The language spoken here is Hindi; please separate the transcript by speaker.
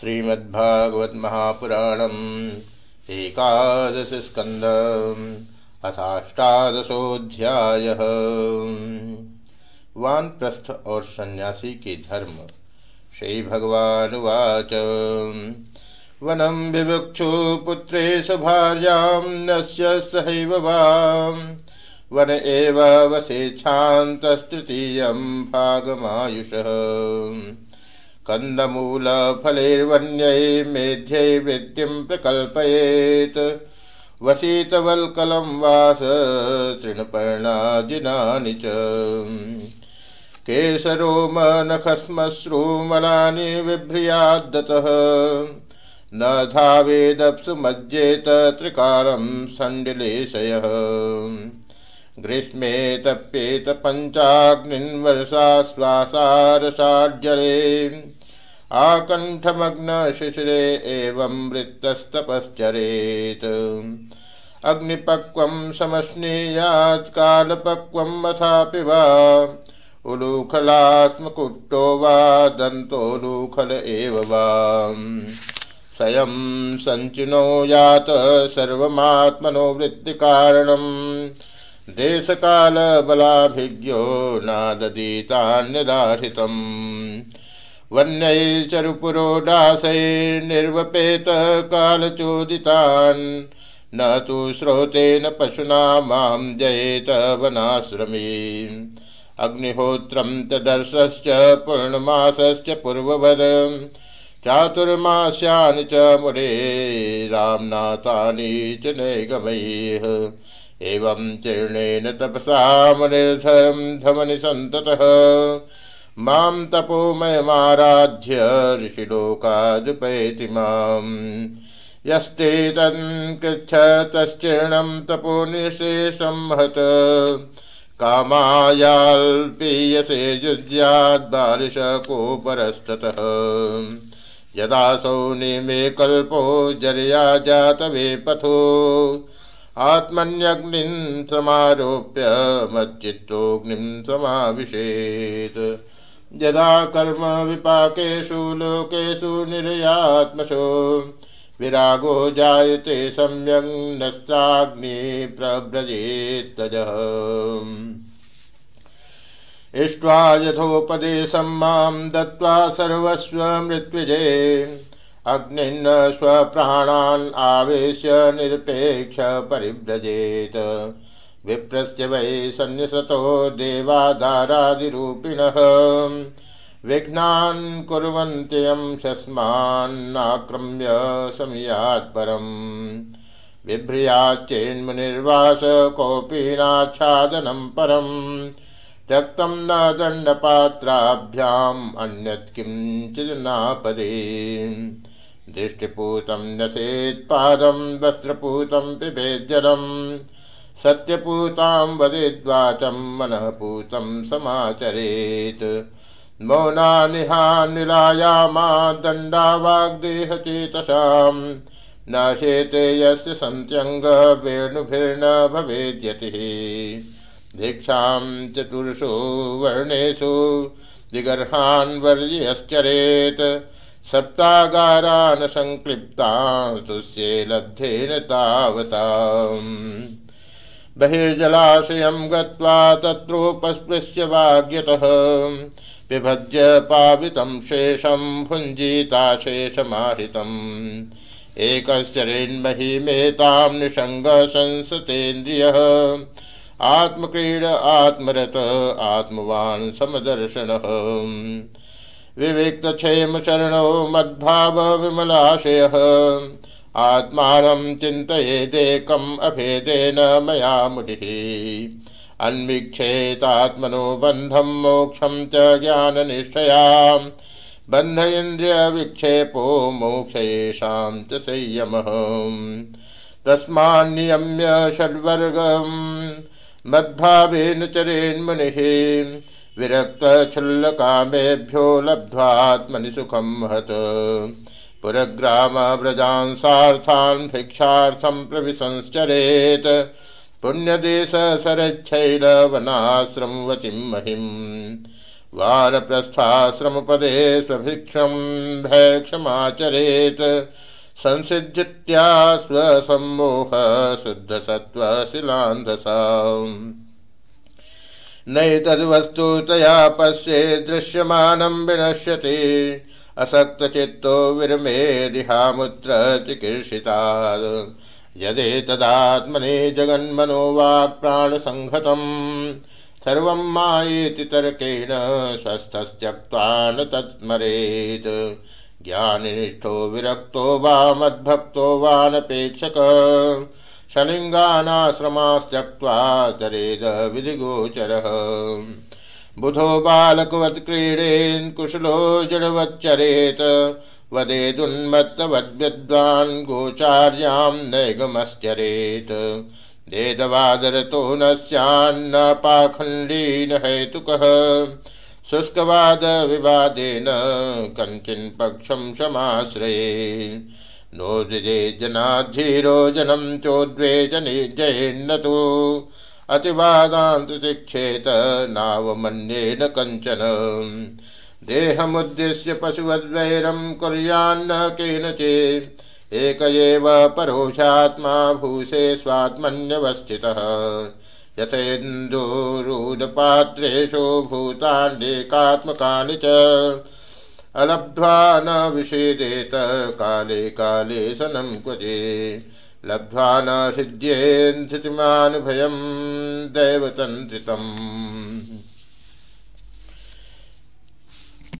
Speaker 1: श्रीमद्भागवत महापुराणम एकादश स्कंद अथाष्टादशोध्याय वानप्रस्थ और सन्यासी के धर्म, श्री भगवान वाच वनम विवक्षु पुत्रेश भार्यां, नस्य सहैव वन एव वसेच्छान्तस्तृतीयं भागमायुषः। कन्दमूलफलैर्वन्यै मेध्यै वृत्तिं प्रकल्पयेत्। वसीतवल्कलं वास तृणपर्णाजिनानि च। केसरोमनखस्मश्रूमलानि बिभ्रियाद्दतः न धावेदप्सु मज्जेत त्रिकालं सण्डिलेशयः। ग्रीष्मे तप्येत आकण्ठमग्न शिशिरे एवं वृत्तस्तपश्चरेत्। अग्निपक्वं समश्नीयात् कालपक्वम् अथापि वा। उलूखलास्मकुट्टो वा दन्तोलूखल एव वा। स्वयं सञ्चिनो यात, सर्वमात्मनो वृत्तिकारणम् देशकालबलाभिज्ञो नाददीतान्यदाहितम् वन्यैश्चरुपुरोडासैर्निर्वपेत कालचोदितान् न तु श्रोतेन पशुना माँ जयेत वनाश्रमी। अग्निहोत्रं तदर्शश्च पूर्णमासश्च पूर्ववद। चातुर्मास्यानि च मुरे रामनाथानि च नैगमैः। एवं चीर्णेन तपसा मुनिर्धरं धमनि सन्ततः। माँ तपोमयमाराध्य ऋषिलोकादुपैति माम् यस्ते तन्कृच्छतश्चीर्णं तपो निशेषं महत् कामायाल्पीयसे युज्याद्बालिशकोपरस्ततः यदासौ निमे कल्पो जर्या जातवे पथो। आत्मन्यग्निं समारोप्य मच्चित्तोऽग्निं समाविशेत्। यदा कर्म विपाकेषु लोकेशु निर्यात्मशो विरागो जायते सम्यक् नस्ताग्नि प्रव्रजेत्तजः इष्ट्वा यथोपदेशं माँ दत्त्वा सर्वस्वमृत्विजे अग्निन्न स्वप्राणान् आवेश्य निरपेक्ष परिव्रजेत। विप्रस्य वै सन्न्यसतो देवादारादिरूपिणः विघ्नान् कुर्वन्त्ययं शस्मान्नाक्रम्य समियात् परम्। बिभ्रियाच्चेन्मुनिर्वास कोऽपि परम्। त्यक्तं न दण्डपात्राभ्याम् अन्यत् किञ्चिन्नापदे दृष्टिपूतं नसेत्पादं वस्त्रपूतं पिबेज्जलम्। सत्यपूतां वदेद्वाचं मनःपूतं समाचरेत्। मौनानिहानिलायामा दण्डा वाग्देहचेतसां न शेते यस्य सन्त्यङ्गवेणुभिर्न भवेद्यतिः। दीक्षां चतुर्षु वर्णेषु दिगर्हान् वर्यश्चरेत् सप्तागारान् संक्लिप्तां तुष्ये लब्धेन तावताम्। बहिर्जलाशयं गत्वा तत्रोपस्पृश्य वाग्यतः। विभज्य पावितं शेषं भुञ्जीताशेषमाहितम्। एकश्चरेन्महिमेतां निषङ्गसंसतेन्द्रियः। आत्मक्रीड आत्मरत आत्मवान् समदर्शनः। विविक्तक्षेमशरणो मद्भावविमलाशयः। आत्मानं चिन्तयेदेकम् अभेदेन मया मुनिः। अन्वीक्षेतात्मनो बन्धं मोक्षं च ज्ञाननिष्ठयां। बन्ध इन्द्रियविक्षेपो मोक्ष येषां च संयमः। तस्मान्नियम्य षड्वर्गं मद्भावेन चरेन्मुनिः विरक्तक्षुल्लकामेभ्यो लब्ध्वात्मनि सुखं महत् पुरग्रामव्रजांसार्थान् भिक्षार्थं प्रविशंश्चरेत् पुण्यदेशसरच्छैलवनाश्रमवतीं महिम् वानप्रस्थाश्रमपदे स्वभिक्षं भैक्षमाचरेत् संसिद्धित्या स्वसम्मोह शुद्धसत्त्वशिलान्धसा नैतद्वस्तुतया पश्ये दृश्यमानं विनश्यति। असक्तचित्तो विरमेदिहामुत्र चिकीर्षिता यदेतदात्मने जगन्मनो वाक्प्राणसङ्हतम् सर्वं मायेति तर्केण स्वस्थस्त्यक्त्वा न तत्स्मरेत् ज्ञानिष्ठो विरक्तो वा मद्भक्तो वा नपेक्षक, शलिङ्गानाश्रमास्त्यक्त्वा तरेद विधिगोचरः। बुधो बालकवत् क्रीडेन् कुशलो जडवच्चरेत् वदेदुन्मत्तवद्विद्वान् गोचार्यां नैगमश्चरेत्। वेदवादरतो न स्यान्न पाखण्डी न हेतुकः शुष्कवादविवादेन कञ्चिन् पक्षं समाश्रये नो द्विजे जनाधीरो जनं चोद्वेजने जयेन्न तु अतिवादान्ततिक्षेत नावमन्येन कञ्चन। देहमुद्दिश्य पशुवद्वैरं कुर्यान्न केनचित्। एक परोषात्मा भूषे स्वात्मन्यवस्थितः। यथेन्दुरूदपात्रेषु भूतान्येकात्मकानि च अलब्ध्वा न विषेदेत काले काले सनं क्वचे लब्ध्वा न सिद्ध्येन्थितिमानुभयं दैवतन्त्रितम्